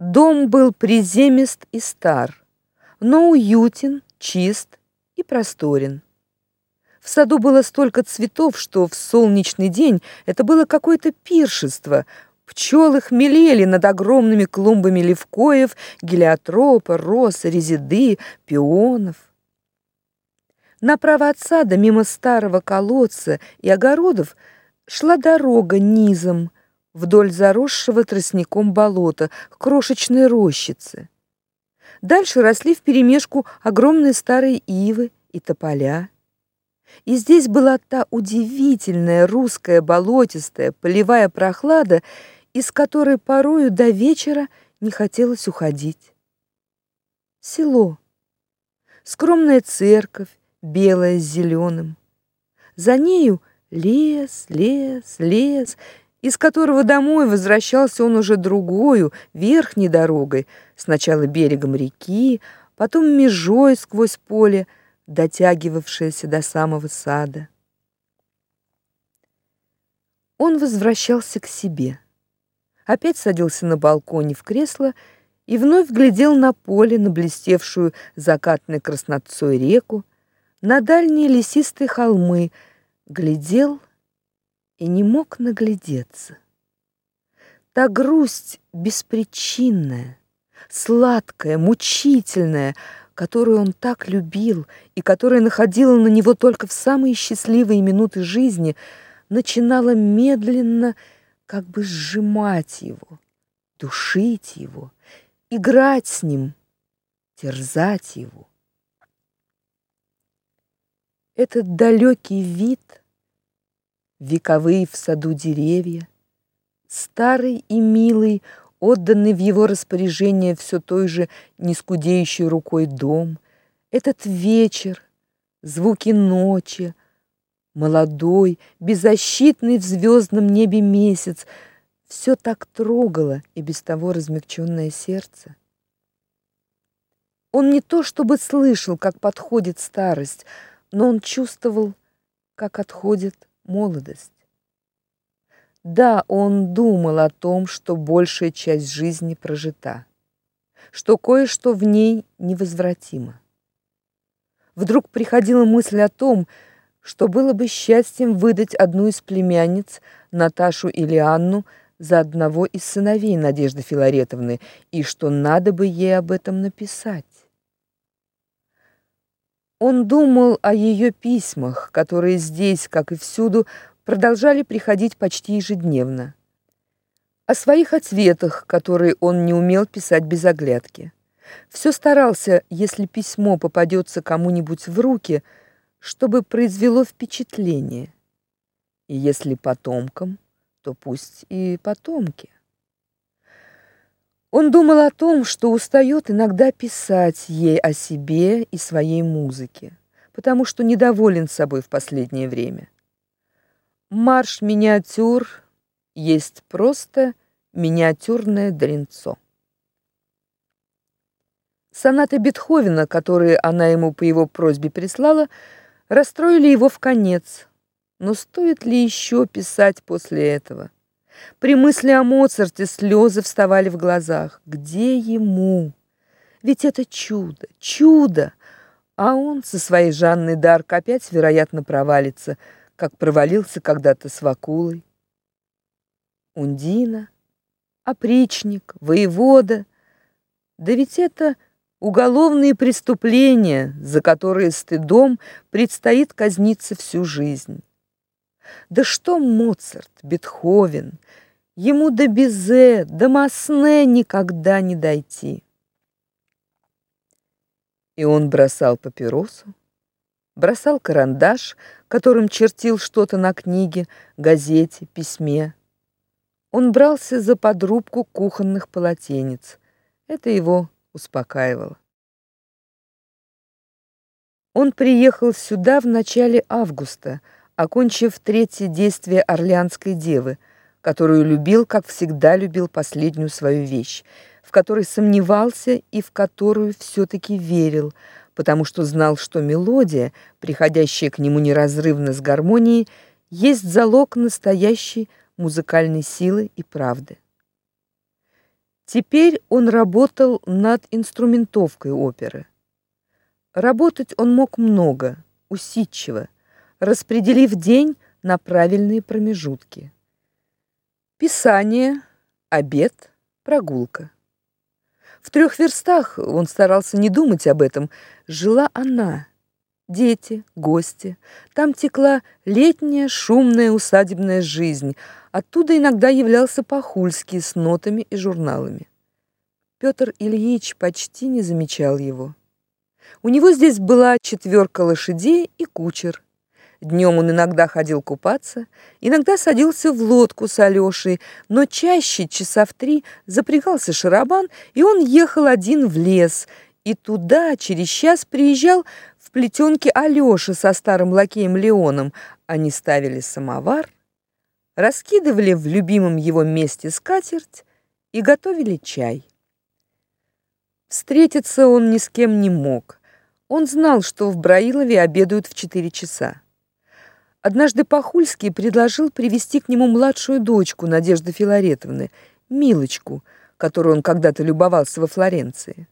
Дом был приземист и стар, но уютен, чист и просторен. В саду было столько цветов, что в солнечный день это было какое-то пиршество. Пчелы хмелели над огромными клумбами левкоев, гелиотропа, роз, резиды, пионов. Направо от сада, мимо старого колодца и огородов, шла дорога низом вдоль заросшего тростником болота к крошечной рощице. Дальше росли вперемешку огромные старые ивы и тополя. И здесь была та удивительная русская болотистая полевая прохлада, из которой порою до вечера не хотелось уходить. Село. Скромная церковь, белая с зеленым. За нею лес, лес, лес, из которого домой возвращался он уже другой, верхней дорогой, сначала берегом реки, потом межой сквозь поле, дотягивавшееся до самого сада. Он возвращался к себе. Опять садился на балконе в кресло и вновь глядел на поле, на блестевшую закатной краснотцой реку, на дальние лесистые холмы, глядел и не мог наглядеться. Та грусть беспричинная, сладкая, мучительная, которую он так любил и которая находила на него только в самые счастливые минуты жизни, начинала медленно как бы сжимать его, душить его, играть с ним, терзать его. Этот далекий вид — вековые в саду деревья, старый и милый, отданный в его распоряжение все той же нескудеющей рукой дом, этот вечер, звуки ночи, молодой, беззащитный в звездном небе месяц, все так трогало и без того размягченное сердце. Он не то чтобы слышал, как подходит старость, но он чувствовал, как отходит молодость. Да, он думал о том, что большая часть жизни прожита, что кое-что в ней невозвратимо. Вдруг приходила мысль о том, что было бы счастьем выдать одну из племянниц, Наташу или Анну, за одного из сыновей Надежды Филаретовны, и что надо бы ей об этом написать. Он думал о ее письмах, которые здесь, как и всюду, продолжали приходить почти ежедневно. О своих ответах, которые он не умел писать без оглядки. Все старался, если письмо попадется кому-нибудь в руки, чтобы произвело впечатление. И если потомкам, то пусть и потомки. Он думал о том, что устает иногда писать ей о себе и своей музыке, потому что недоволен собой в последнее время. Марш миниатюр есть просто миниатюрное дренцо. Сонаты Бетховена, которые она ему по его просьбе прислала, расстроили его в конец. Но стоит ли еще писать после этого? При мысли о Моцарте слезы вставали в глазах. Где ему? Ведь это чудо, чудо. А он со своей Жанной Дарк опять, вероятно, провалится, как провалился когда-то с Вакулой. Ундина, опричник, воевода. Да ведь это уголовные преступления, за которые стыдом предстоит казниться всю жизнь. Да что Моцарт, Бетховен, ему до Бизе, до Масне никогда не дойти. И он бросал папиросу, бросал карандаш, которым чертил что-то на книге, газете, письме. Он брался за подрубку кухонных полотенец. Это его успокаивало. Он приехал сюда в начале августа, окончив третье действие Орлеанской девы, которую любил, как всегда любил последнюю свою вещь, в которой сомневался и в которую все таки верил, потому что знал, что мелодия, приходящая к нему неразрывно с гармонией, есть залог настоящей музыкальной силы и правды. Теперь он работал над инструментовкой оперы. Работать он мог много, усидчиво, распределив день на правильные промежутки. Писание, обед, прогулка. В трех верстах, он старался не думать об этом, жила она. Дети, гости. Там текла летняя шумная усадебная жизнь. Оттуда иногда являлся Пахульский с нотами и журналами. Петр Ильич почти не замечал его. У него здесь была четверка лошадей и кучер. Днем он иногда ходил купаться, иногда садился в лодку с Алёшей, но чаще, часа в три, запрягался шарабан, и он ехал один в лес, и туда через час приезжал в плетенке Алёша со старым лакеем Леоном. Они ставили самовар, раскидывали в любимом его месте скатерть и готовили чай. Встретиться он ни с кем не мог. Он знал, что в Браилове обедают в четыре часа. Однажды Пахульский предложил привести к нему младшую дочку Надежды Филаретовны, Милочку, которую он когда-то любовался во Флоренции.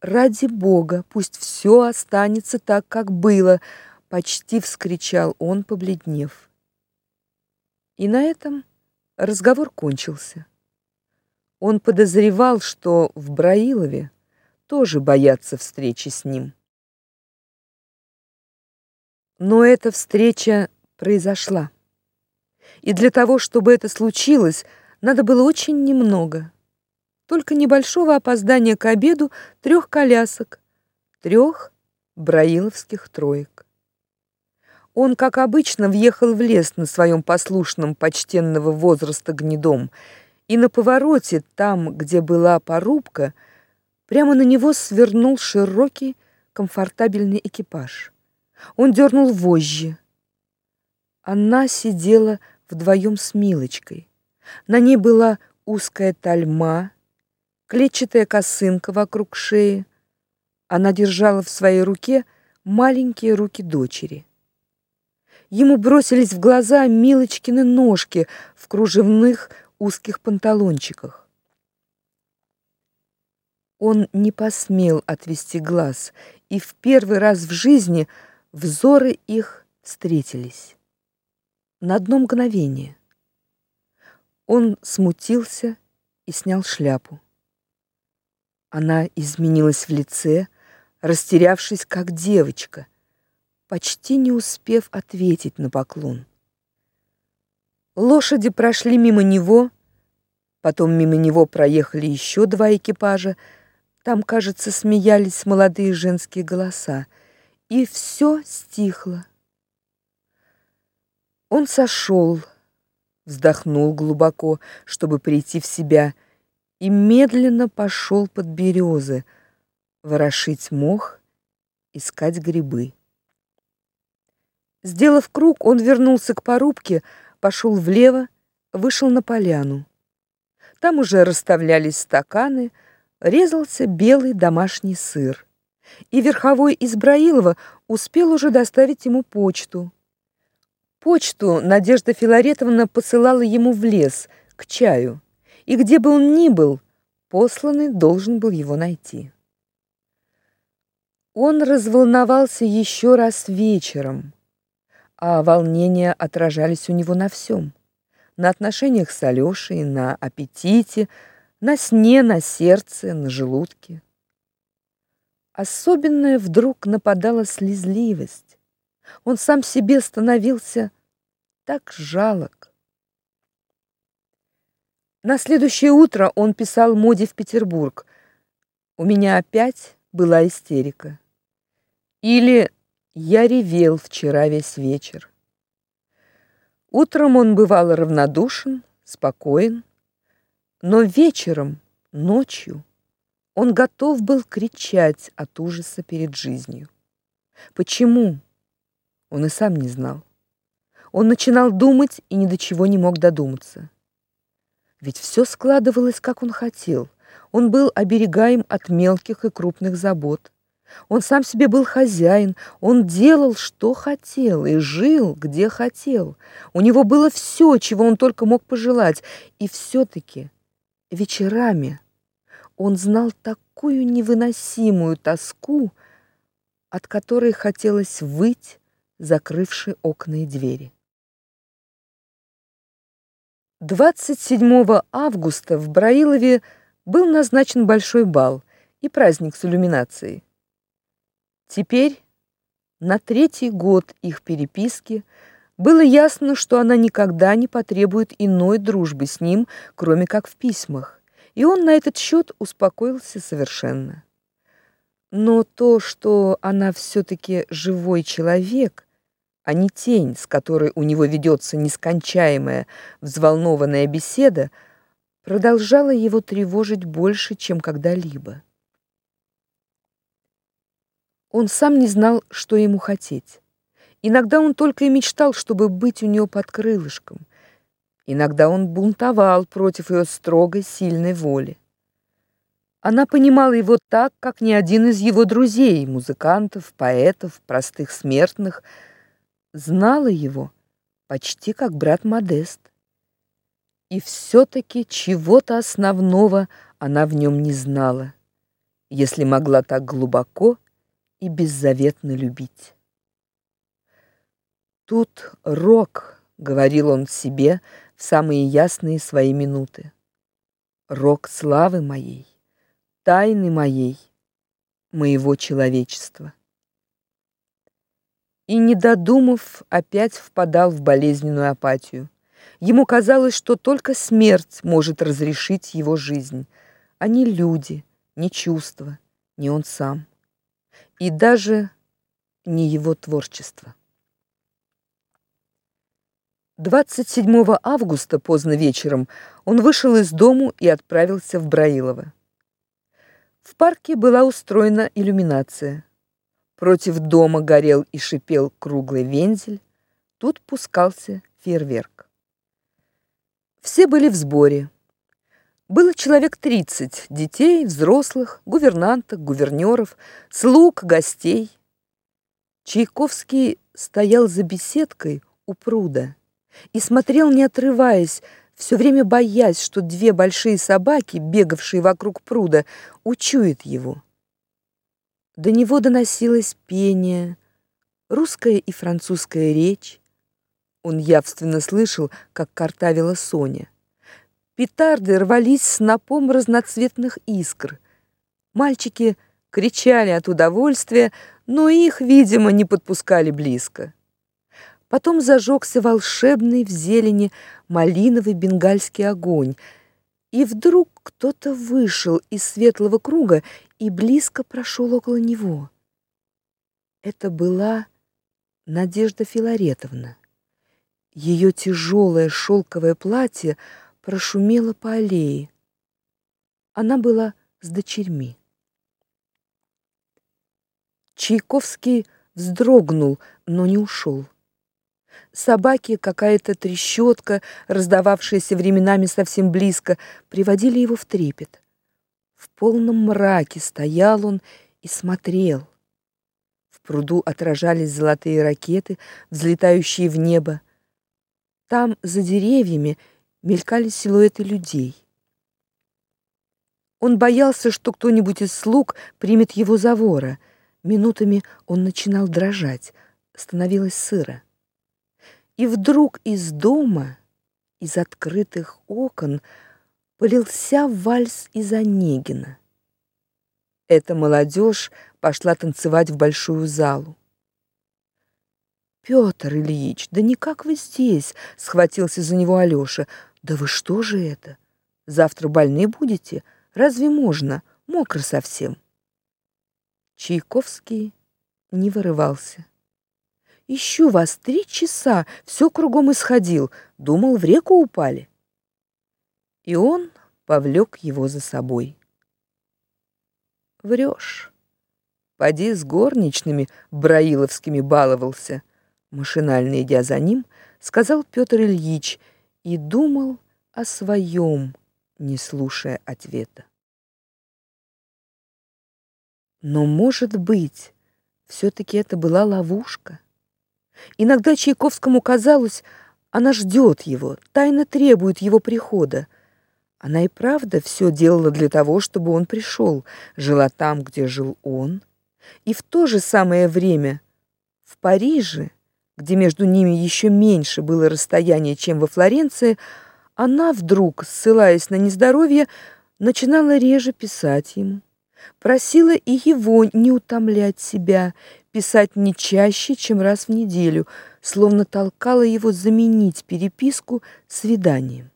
Ради бога, пусть все останется так, как было, почти вскричал он, побледнев. И на этом разговор кончился. Он подозревал, что в Браилове тоже боятся встречи с ним. Но эта встреча произошла. И для того, чтобы это случилось, надо было очень немного. Только небольшого опоздания к обеду трех колясок, трех браиловских троек. Он, как обычно, въехал в лес на своем послушном почтенного возраста гнедом, и на повороте, там, где была порубка, прямо на него свернул широкий комфортабельный экипаж. Он дернул вожжи. Она сидела вдвоем с Милочкой. На ней была узкая тальма, клетчатая косынка вокруг шеи. Она держала в своей руке маленькие руки дочери. Ему бросились в глаза Милочкины ножки в кружевных узких панталончиках. Он не посмел отвести глаз, и в первый раз в жизни Взоры их встретились. На одно мгновение. Он смутился и снял шляпу. Она изменилась в лице, растерявшись как девочка, почти не успев ответить на поклон. Лошади прошли мимо него, потом мимо него проехали еще два экипажа. Там, кажется, смеялись молодые женские голоса и все стихло. Он сошел, вздохнул глубоко, чтобы прийти в себя, и медленно пошел под березы, ворошить мох, искать грибы. Сделав круг, он вернулся к порубке, пошел влево, вышел на поляну. Там уже расставлялись стаканы, резался белый домашний сыр и верховой из Браилова успел уже доставить ему почту. Почту Надежда Филаретовна посылала ему в лес, к чаю, и где бы он ни был, посланный должен был его найти. Он разволновался еще раз вечером, а волнения отражались у него на всем: на отношениях с Алёшей, на аппетите, на сне, на сердце, на желудке. Особенная вдруг нападала слезливость. Он сам себе становился так жалок. На следующее утро он писал Моде в Петербург. У меня опять была истерика. Или я ревел вчера весь вечер. Утром он бывал равнодушен, спокоен, но вечером, ночью он готов был кричать от ужаса перед жизнью. Почему? Он и сам не знал. Он начинал думать и ни до чего не мог додуматься. Ведь все складывалось, как он хотел. Он был оберегаем от мелких и крупных забот. Он сам себе был хозяин, он делал, что хотел, и жил, где хотел. У него было все, чего он только мог пожелать, и все-таки Вечерами он знал такую невыносимую тоску, от которой хотелось выть, закрывши окна и двери. 27 августа в Браилове был назначен большой бал и праздник с иллюминацией. Теперь, на третий год их переписки, было ясно, что она никогда не потребует иной дружбы с ним, кроме как в письмах, и он на этот счет успокоился совершенно. Но то, что она все таки живой человек, а не тень, с которой у него ведется нескончаемая взволнованная беседа, продолжало его тревожить больше, чем когда-либо. Он сам не знал, что ему хотеть. Иногда он только и мечтал, чтобы быть у нее под крылышком. Иногда он бунтовал против ее строгой, сильной воли. Она понимала его так, как ни один из его друзей, музыкантов, поэтов, простых смертных, знала его почти как брат Модест. И все таки чего-то основного она в нем не знала, если могла так глубоко и беззаветно любить. Тут рок, говорил он себе в самые ясные свои минуты. Рок славы моей, тайны моей, моего человечества. И не додумав, опять впадал в болезненную апатию. Ему казалось, что только смерть может разрешить его жизнь, а не люди, не чувства, не он сам и даже не его творчество. 27 августа поздно вечером он вышел из дому и отправился в Браилово. В парке была устроена иллюминация. Против дома горел и шипел круглый вензель, тут пускался фейерверк. Все были в сборе. Было человек тридцать: детей, взрослых, гувернанток, гувернёров, слуг, гостей. Чайковский стоял за беседкой у пруда и смотрел, не отрываясь, все время боясь, что две большие собаки, бегавшие вокруг пруда, учуют его. До него доносилось пение, русская и французская речь. Он явственно слышал, как картавила Соня. Петарды рвались снопом разноцветных искр. Мальчики кричали от удовольствия, но их, видимо, не подпускали близко. Потом зажегся волшебный в зелени малиновый бенгальский огонь, и вдруг кто-то вышел из светлого круга и близко прошел около него. Это была Надежда Филаретовна. Ее тяжелое шелковое платье прошумела по аллее. Она была с дочерьми. Чайковский вздрогнул, но не ушел. Собаки, какая-то трещотка, раздававшаяся временами совсем близко, приводили его в трепет. В полном мраке стоял он и смотрел. В пруду отражались золотые ракеты, взлетающие в небо. Там за деревьями мелькали силуэты людей. Он боялся, что кто-нибудь из слуг примет его за вора. Минутами он начинал дрожать, становилось сыро. И вдруг из дома, из открытых окон, полился вальс из Онегина. Эта молодежь пошла танцевать в большую залу. Петр Ильич, да никак вы здесь, схватился за него Алёша. Да вы что же это? Завтра больны будете? Разве можно? Мокро совсем. Чайковский не вырывался. Ищу вас три часа, все кругом исходил, думал, в реку упали. И он повлек его за собой. Врешь. Поди с горничными браиловскими баловался. Машинально идя за ним, сказал Петр Ильич — и думал о своем, не слушая ответа. Но, может быть, все таки это была ловушка. Иногда Чайковскому казалось, она ждет его, тайно требует его прихода. Она и правда все делала для того, чтобы он пришел, жила там, где жил он, и в то же самое время в Париже, где между ними еще меньше было расстояние, чем во Флоренции, она вдруг, ссылаясь на нездоровье, начинала реже писать ему. Просила и его не утомлять себя, писать не чаще, чем раз в неделю, словно толкала его заменить переписку свиданием.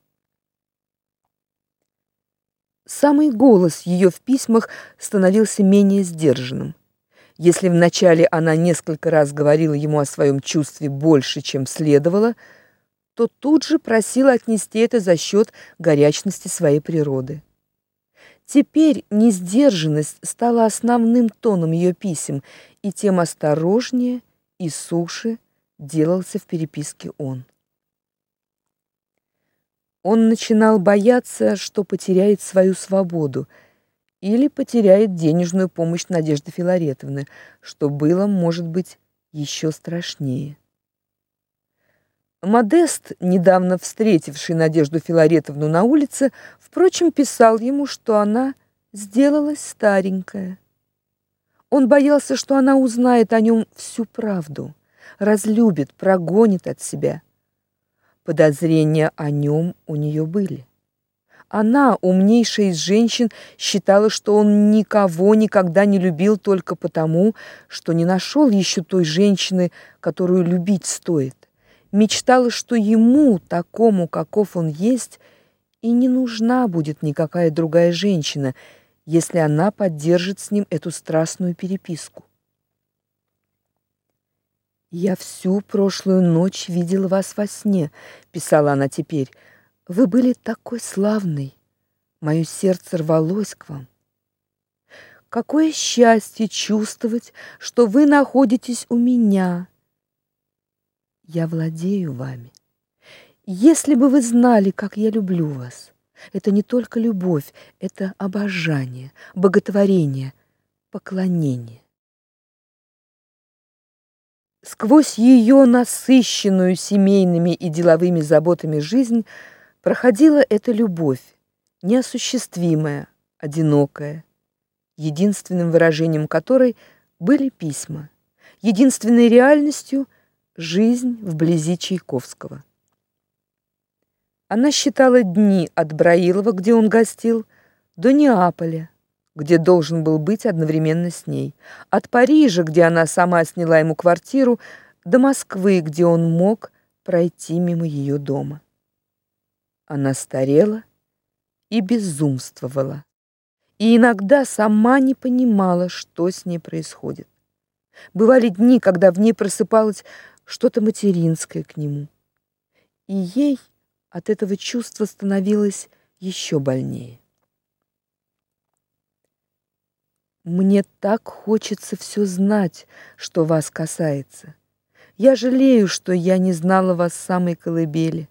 Самый голос ее в письмах становился менее сдержанным. Если вначале она несколько раз говорила ему о своем чувстве больше, чем следовало, то тут же просила отнести это за счет горячности своей природы. Теперь несдержанность стала основным тоном ее писем, и тем осторожнее и суше делался в переписке он. Он начинал бояться, что потеряет свою свободу или потеряет денежную помощь Надежды Филаретовны, что было, может быть, еще страшнее. Модест, недавно встретивший Надежду Филаретовну на улице, впрочем, писал ему, что она сделалась старенькая. Он боялся, что она узнает о нем всю правду, разлюбит, прогонит от себя. Подозрения о нем у нее были. Она, умнейшая из женщин, считала, что он никого никогда не любил только потому, что не нашел еще той женщины, которую любить стоит мечтала, что ему, такому, каков он есть, и не нужна будет никакая другая женщина, если она поддержит с ним эту страстную переписку. Я всю прошлую ночь видела вас во сне, писала она теперь. Вы были такой славный. Мое сердце рвалось к вам. Какое счастье чувствовать, что вы находитесь у меня я владею вами. Если бы вы знали, как я люблю вас. Это не только любовь, это обожание, боготворение, поклонение. Сквозь ее насыщенную семейными и деловыми заботами жизнь проходила эта любовь, неосуществимая, одинокая, единственным выражением которой были письма, единственной реальностью — Жизнь вблизи Чайковского. Она считала дни от Браилова, где он гостил, до Неаполя, где должен был быть одновременно с ней, от Парижа, где она сама сняла ему квартиру, до Москвы, где он мог пройти мимо ее дома. Она старела и безумствовала, и иногда сама не понимала, что с ней происходит. Бывали дни, когда в ней просыпалась что-то материнское к нему. И ей от этого чувства становилось еще больнее. Мне так хочется все знать, что вас касается. Я жалею, что я не знала вас с самой колыбели,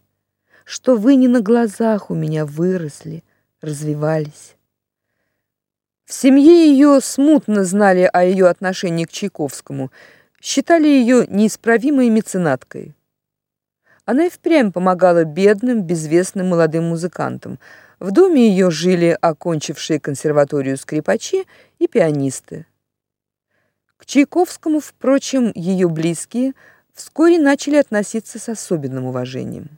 что вы не на глазах у меня выросли, развивались. В семье ее смутно знали о ее отношении к Чайковскому — считали ее неисправимой меценаткой. Она и впрямь помогала бедным, безвестным молодым музыкантам. В доме ее жили окончившие консерваторию скрипачи и пианисты. К Чайковскому, впрочем, ее близкие вскоре начали относиться с особенным уважением.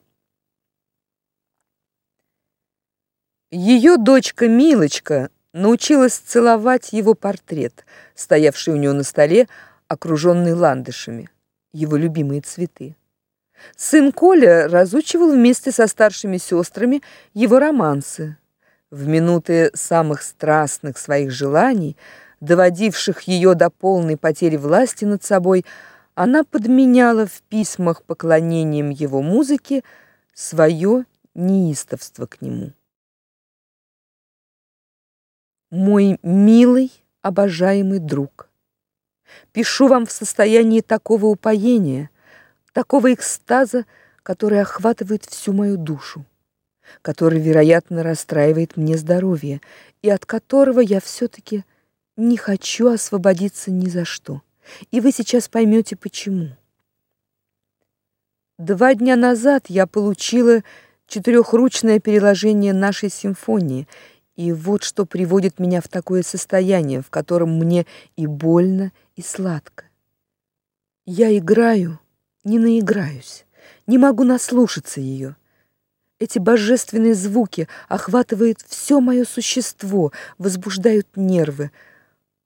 Ее дочка Милочка научилась целовать его портрет, стоявший у нее на столе, окруженный ландышами, его любимые цветы. Сын Коля разучивал вместе со старшими сестрами его романсы. В минуты самых страстных своих желаний, доводивших ее до полной потери власти над собой, она подменяла в письмах поклонением его музыке свое неистовство к нему. Мой милый, обожаемый друг, Пишу вам в состоянии такого упоения, такого экстаза, который охватывает всю мою душу, который, вероятно, расстраивает мне здоровье, и от которого я все таки не хочу освободиться ни за что. И вы сейчас поймете почему. Два дня назад я получила четырехручное переложение нашей симфонии. И вот что приводит меня в такое состояние, в котором мне и больно, и сладко. Я играю, не наиграюсь, не могу наслушаться ее. Эти божественные звуки охватывают все мое существо, возбуждают нервы,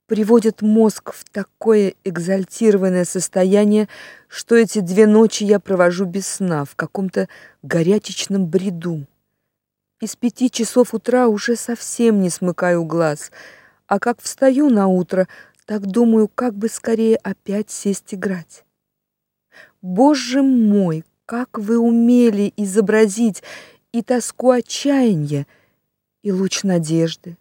приводят мозг в такое экзальтированное состояние, что эти две ночи я провожу без сна, в каком-то горячечном бреду. Из пяти часов утра уже совсем не смыкаю глаз, а как встаю на утро, так думаю, как бы скорее опять сесть играть. Боже мой, как вы умели изобразить и тоску отчаяния, и луч надежды,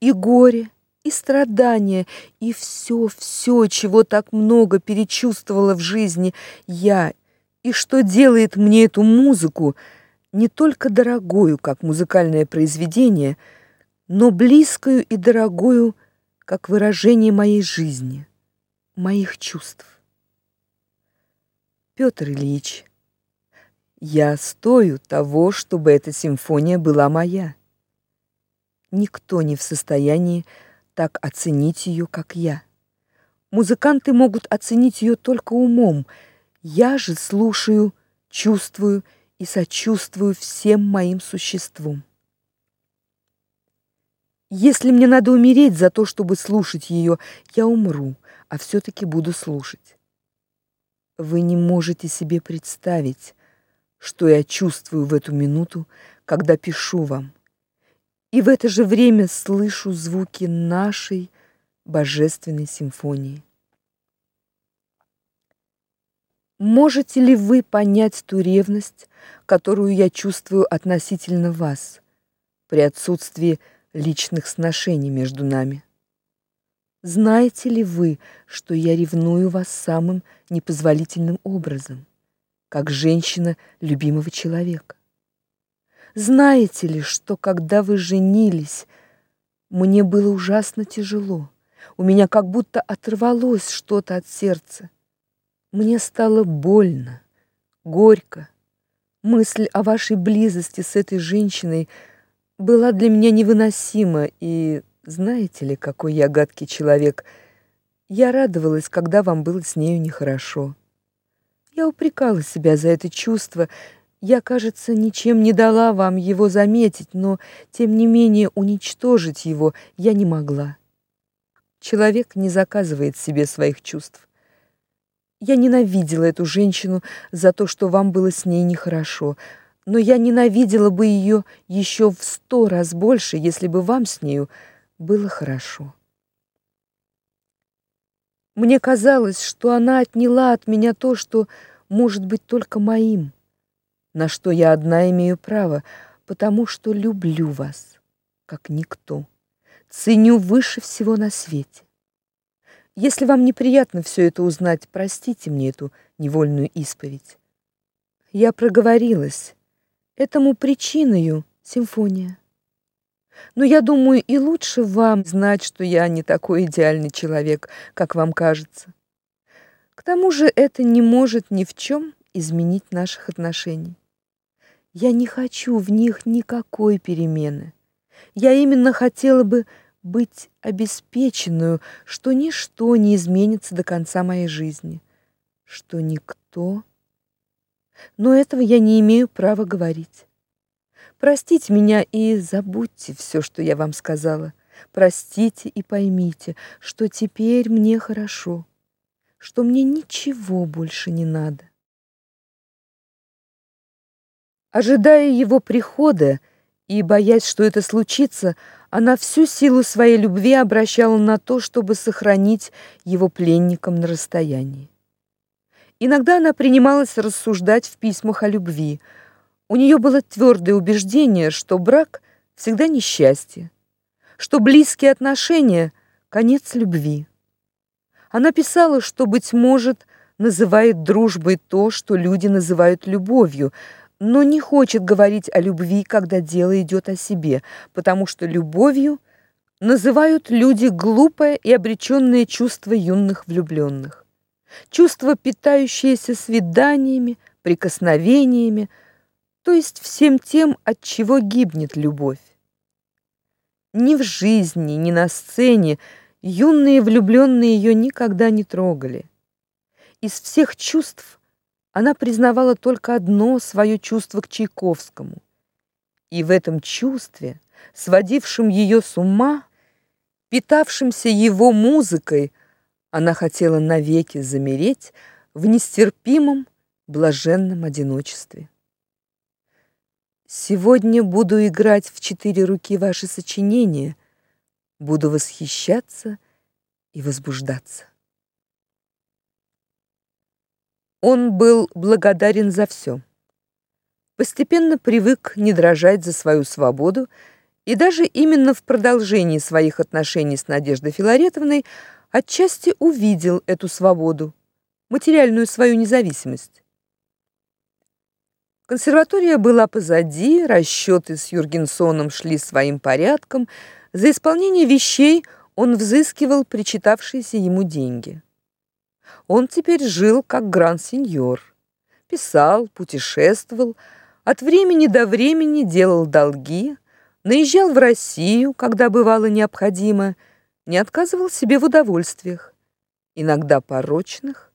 и горе, и страдания, и все, все, чего так много перечувствовала в жизни я, и что делает мне эту музыку не только дорогою, как музыкальное произведение, но близкую и дорогою, как выражение моей жизни, моих чувств. Петр Ильич, я стою того, чтобы эта симфония была моя. Никто не в состоянии так оценить ее, как я. Музыканты могут оценить ее только умом. Я же слушаю, чувствую и сочувствую всем моим существом. Если мне надо умереть за то, чтобы слушать ее, я умру, а все таки буду слушать. Вы не можете себе представить, что я чувствую в эту минуту, когда пишу вам. И в это же время слышу звуки нашей божественной симфонии. Можете ли вы понять ту ревность, которую я чувствую относительно вас при отсутствии личных сношений между нами? Знаете ли вы, что я ревную вас самым непозволительным образом? как женщина любимого человека. Знаете ли, что когда вы женились, мне было ужасно тяжело. У меня как будто оторвалось что-то от сердца. Мне стало больно, горько. Мысль о вашей близости с этой женщиной была для меня невыносима, и знаете ли, какой я гадкий человек. Я радовалась, когда вам было с нею нехорошо. Я упрекала себя за это чувство. Я, кажется, ничем не дала вам его заметить, но тем не менее уничтожить его я не могла. Человек не заказывает себе своих чувств. Я ненавидела эту женщину за то, что вам было с ней нехорошо, но я ненавидела бы ее еще в сто раз больше, если бы вам с нею было хорошо. Мне казалось, что она отняла от меня то, что может быть только моим, на что я одна имею право, потому что люблю вас, как никто, ценю выше всего на свете. Если вам неприятно все это узнать, простите мне эту невольную исповедь. Я проговорилась. Этому причиною симфония. Но я думаю, и лучше вам знать, что я не такой идеальный человек, как вам кажется. К тому же это не может ни в чем изменить наших отношений. Я не хочу в них никакой перемены. Я именно хотела бы быть обеспеченную, что ничто не изменится до конца моей жизни, что никто. Но этого я не имею права говорить. Простите меня и забудьте все, что я вам сказала. Простите и поймите, что теперь мне хорошо, что мне ничего больше не надо. Ожидая его прихода и боясь, что это случится, она всю силу своей любви обращала на то, чтобы сохранить его пленником на расстоянии. Иногда она принималась рассуждать в письмах о любви, у нее было твердое убеждение, что брак всегда несчастье, что близкие отношения конец любви. Она писала, что быть может, называет дружбой то, что люди называют любовью, но не хочет говорить о любви, когда дело идет о себе, потому что любовью называют люди глупое и обреченное чувство юных влюбленных. Чувство, питающееся свиданиями, прикосновениями, то есть всем тем, от чего гибнет любовь. Ни в жизни, ни на сцене юные влюбленные ее никогда не трогали. Из всех чувств она признавала только одно свое чувство к Чайковскому. И в этом чувстве, сводившем ее с ума, питавшимся его музыкой, она хотела навеки замереть в нестерпимом, блаженном одиночестве. Сегодня буду играть в четыре руки ваши сочинения, буду восхищаться и возбуждаться. Он был благодарен за все. Постепенно привык не дрожать за свою свободу, и даже именно в продолжении своих отношений с Надеждой Филаретовной отчасти увидел эту свободу, материальную свою независимость. Консерватория была позади, расчеты с Юргенсоном шли своим порядком, за исполнение вещей он взыскивал причитавшиеся ему деньги. Он теперь жил как гранд-сеньор. Писал, путешествовал, от времени до времени делал долги, наезжал в Россию, когда бывало необходимо, не отказывал себе в удовольствиях, иногда порочных,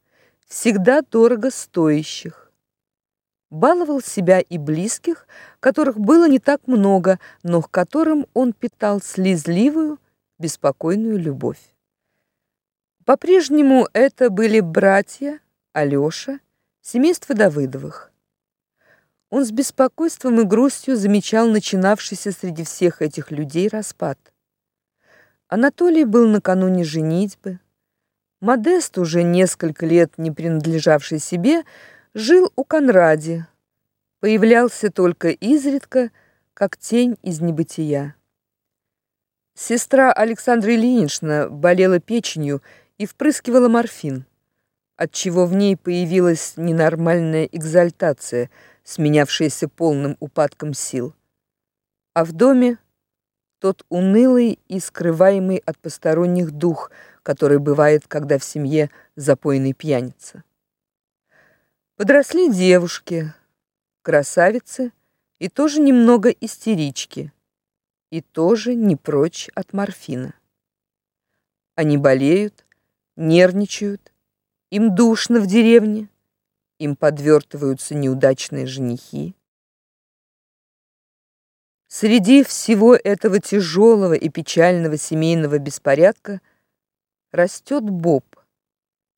всегда дорого стоящих. Баловал себя и близких, которых было не так много, но к которым он питал слезливую, беспокойную любовь. По-прежнему это были братья Алёша, семейство Давыдовых. Он с беспокойством и грустью замечал начинавшийся среди всех этих людей распад. Анатолий был накануне женитьбы. Модест, уже несколько лет не принадлежавший себе, жил у Конради. Появлялся только изредка, как тень из небытия. Сестра Александра Ильинична болела печенью и впрыскивала морфин, от чего в ней появилась ненормальная экзальтация, сменявшаяся полным упадком сил. А в доме тот унылый и скрываемый от посторонних дух, который бывает, когда в семье запойный пьяница. Подросли девушки, красавицы и тоже немного истерички, и тоже не прочь от морфина. Они болеют, нервничают, им душно в деревне, им подвертываются неудачные женихи. Среди всего этого тяжелого и печального семейного беспорядка растет Боб,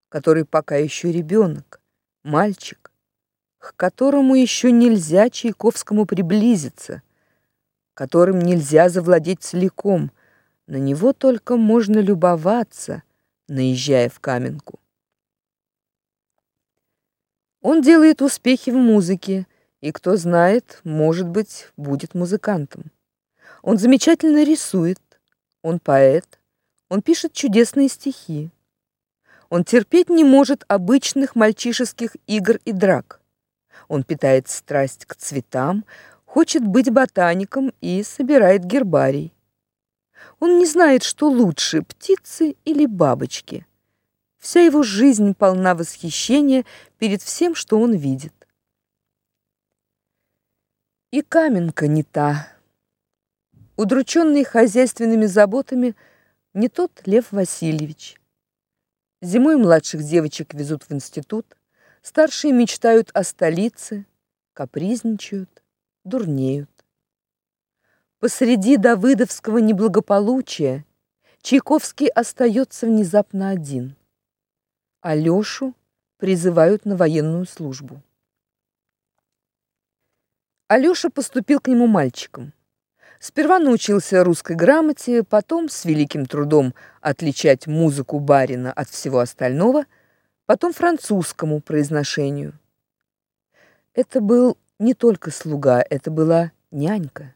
который пока еще ребенок, мальчик, к которому еще нельзя Чайковскому приблизиться, которым нельзя завладеть целиком, на него только можно любоваться – наезжая в Каменку. Он делает успехи в музыке, и кто знает, может быть, будет музыкантом. Он замечательно рисует, он поэт, он пишет чудесные стихи. Он терпеть не может обычных мальчишеских игр и драк. Он питает страсть к цветам, хочет быть ботаником и собирает гербарий. Он не знает, что лучше, птицы или бабочки. Вся его жизнь полна восхищения перед всем, что он видит. И Каменка не та. Удрученный хозяйственными заботами, не тот Лев Васильевич. Зимой младших девочек везут в институт, старшие мечтают о столице, капризничают, дурнеют. Посреди давыдовского неблагополучия Чайковский остается внезапно один. Алёшу призывают на военную службу. Алёша поступил к нему мальчиком. Сперва научился русской грамоте, потом с великим трудом отличать музыку барина от всего остального, потом французскому произношению. Это был не только слуга, это была нянька.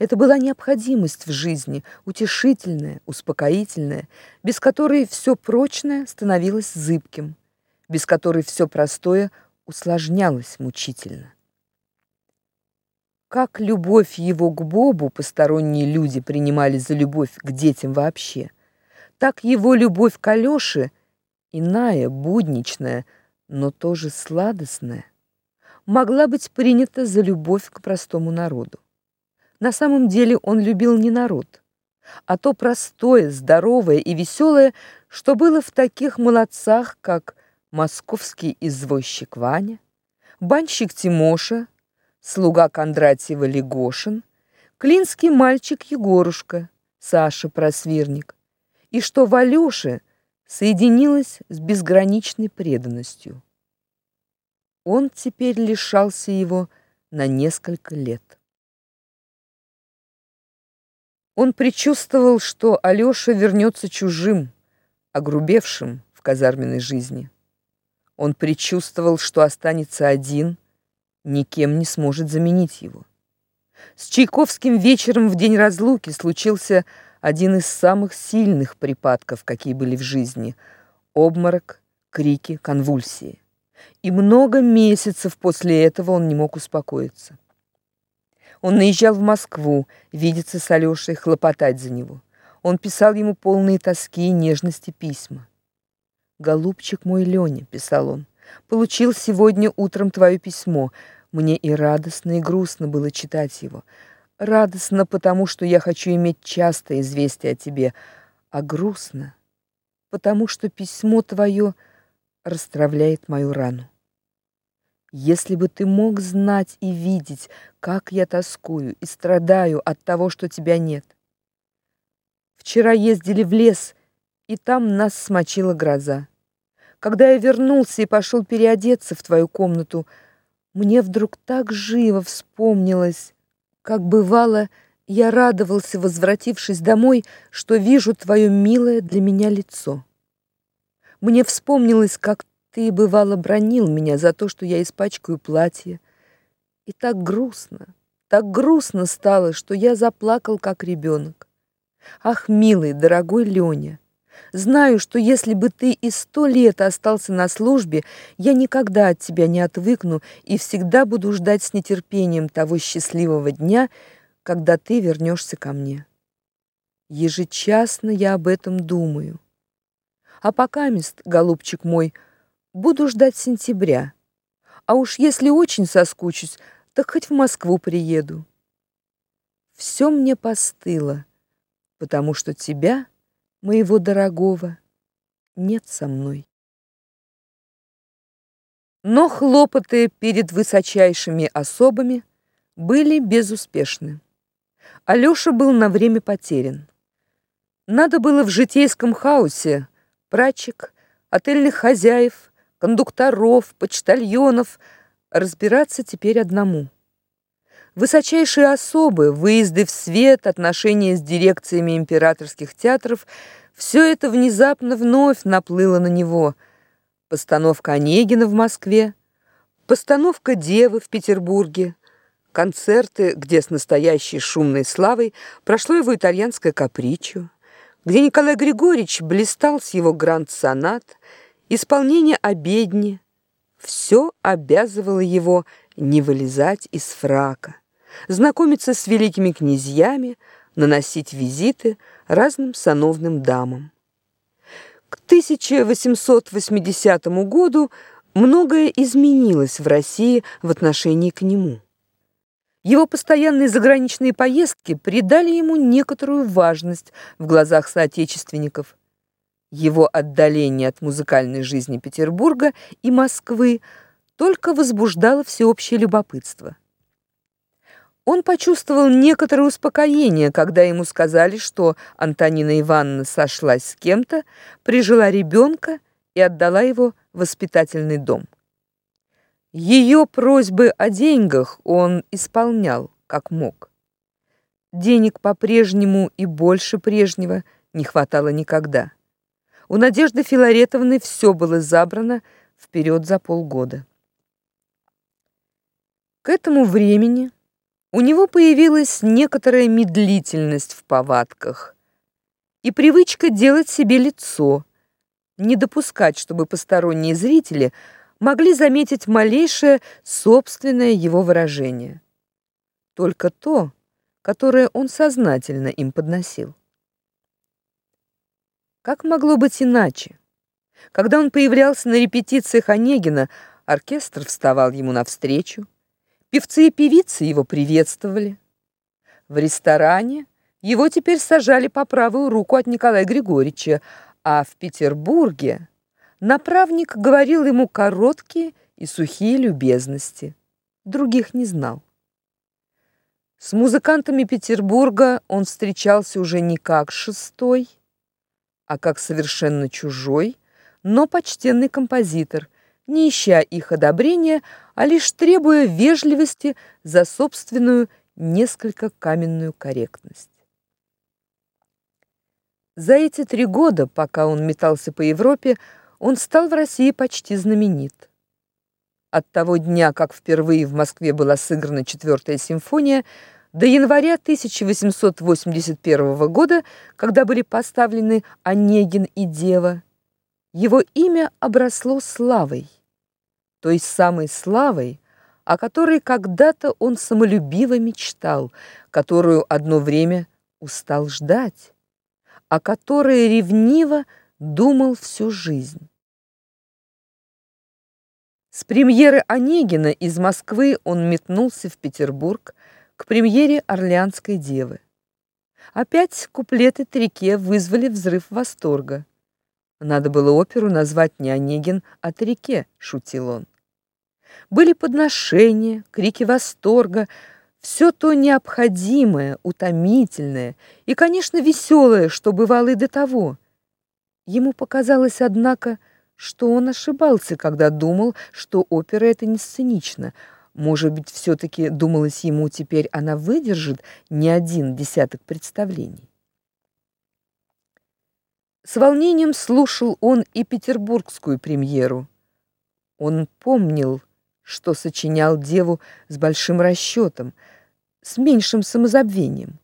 Это была необходимость в жизни, утешительная, успокоительная, без которой все прочное становилось зыбким, без которой все простое усложнялось мучительно. Как любовь его к Бобу посторонние люди принимали за любовь к детям вообще, так его любовь к Алёше иная, будничная, но тоже сладостная. могла быть принята за любовь к простому народу. На самом деле он любил не народ, а то простое, здоровое и веселое, что было в таких молодцах, как московский извозчик Ваня, банщик Тимоша, слуга Кондратьева Легошин, клинский мальчик Егорушка, Саша Просвирник, и что в Алёше соединилось с безграничной преданностью. Он теперь лишался его на несколько лет. Он предчувствовал, что Алёша вернется чужим, огрубевшим в казарменной жизни. Он предчувствовал, что останется один, никем не сможет заменить его. С Чайковским вечером в день разлуки случился один из самых сильных припадков, какие были в жизни: обморок, крики, конвульсии. И много месяцев после этого он не мог успокоиться. Он наезжал в Москву, видеться с Алёшей, хлопотать за него. Он писал ему полные тоски и нежности письма. «Голубчик мой Леня», — писал он, — «получил сегодня утром твое письмо. Мне и радостно, и грустно было читать его. Радостно, потому что я хочу иметь частое известие о тебе, а грустно, потому что письмо твое расстравляет мою рану. Если бы ты мог знать и видеть, как я тоскую и страдаю от того, что тебя нет. Вчера ездили в лес, и там нас смочила гроза. Когда я вернулся и пошел переодеться в твою комнату, мне вдруг так живо вспомнилось, как бывало, я радовался, возвратившись домой, что вижу твое милое для меня лицо. Мне вспомнилось, как ты, бывало, бронил меня за то, что я испачкаю платье. И так грустно, так грустно стало, что я заплакал, как ребенок. Ах, милый, дорогой Леня, знаю, что если бы ты и сто лет остался на службе, я никогда от тебя не отвыкну и всегда буду ждать с нетерпением того счастливого дня, когда ты вернешься ко мне. Ежечасно я об этом думаю. А пока мест, голубчик мой, Буду ждать сентября. А уж если очень соскучусь, так хоть в Москву приеду. Все мне постыло, потому что тебя, моего дорогого, нет со мной. Но хлопоты перед высочайшими особами были безуспешны. Алёша был на время потерян. Надо было в житейском хаосе прачек, отельных хозяев, кондукторов, почтальонов, разбираться теперь одному. Высочайшие особы, выезды в свет, отношения с дирекциями императорских театров все это внезапно вновь наплыло на него. Постановка Онегина в Москве, постановка Девы в Петербурге, концерты, где с настоящей шумной славой прошло его итальянское капричо, где Николай Григорьевич блистал с его гранд-сонат, Исполнение обедни все обязывало его не вылезать из фрака, знакомиться с великими князьями, наносить визиты разным сановным дамам. К 1880 году многое изменилось в России в отношении к нему. Его постоянные заграничные поездки придали ему некоторую важность в глазах соотечественников. Его отдаление от музыкальной жизни Петербурга и Москвы только возбуждало всеобщее любопытство. Он почувствовал некоторое успокоение, когда ему сказали, что Антонина Ивановна сошлась с кем-то, прижила ребенка и отдала его в воспитательный дом. Ее просьбы о деньгах он исполнял как мог. Денег по-прежнему и больше прежнего не хватало никогда. У Надежды Филаретовны все было забрано вперед за полгода. К этому времени у него появилась некоторая медлительность в повадках и привычка делать себе лицо, не допускать, чтобы посторонние зрители могли заметить малейшее собственное его выражение. Только то, которое он сознательно им подносил. Как могло быть иначе? Когда он появлялся на репетициях Онегина, Оркестр вставал ему навстречу, певцы и певицы его приветствовали. В ресторане его теперь сажали по правую руку от Николая Григорьевича, а в Петербурге направник говорил ему короткие и сухие любезности. Других не знал. С музыкантами Петербурга он встречался уже не как шестой, а как совершенно чужой, но почтенный композитор, не ища их одобрения, а лишь требуя вежливости за собственную несколько каменную корректность. За эти три года, пока он метался по Европе, он стал в России почти знаменит. От того дня, как впервые в Москве была сыграна четвертая симфония, до января 1881 года, когда были поставлены Онегин и Дева, его имя обросло славой, той самой славой, о которой когда-то он самолюбиво мечтал, которую одно время устал ждать, о которой ревниво думал всю жизнь. С премьеры Онегина из Москвы он метнулся в Петербург к премьере Орлеанской девы. Опять куплеты Трике вызвали взрыв восторга. Надо было оперу назвать не Онегин, а Трике, шутил он. Были подношения, крики восторга, все то необходимое, утомительное и, конечно, веселое, что бывало и до того. Ему показалось, однако, что он ошибался, когда думал, что опера это не сценично. Может быть, все таки думалось ему, теперь она выдержит не один десяток представлений. С волнением слушал он и петербургскую премьеру. Он помнил, что сочинял деву с большим расчетом, с меньшим самозабвением.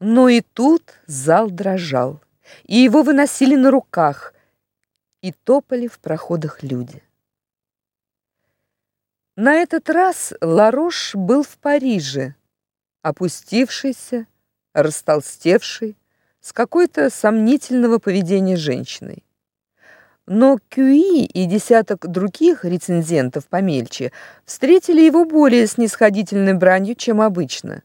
Но и тут зал дрожал, и его выносили на руках, и топали в проходах люди. На этот раз Ларош был в Париже, опустившийся, растолстевший, с какой-то сомнительного поведения женщиной. Но Кюи и десяток других рецензентов помельче встретили его более снисходительной бранью, чем обычно.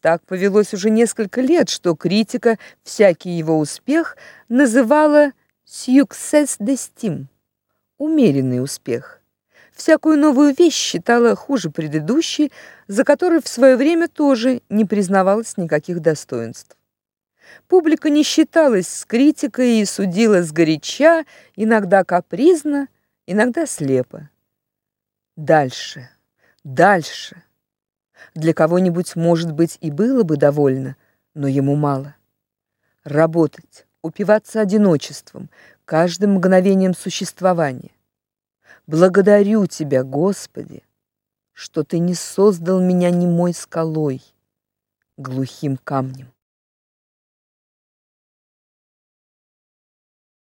Так повелось уже несколько лет, что критика всякий его успех называла «success d'estime» — умеренный успех. Всякую новую вещь считала хуже предыдущей, за которой в свое время тоже не признавалось никаких достоинств. Публика не считалась с критикой и судила сгоряча, иногда капризно, иногда слепо. Дальше, дальше. Для кого-нибудь, может быть, и было бы довольно, но ему мало. Работать, упиваться одиночеством, каждым мгновением существования. Благодарю тебя, Господи, что ты не создал меня немой скалой, глухим камнем.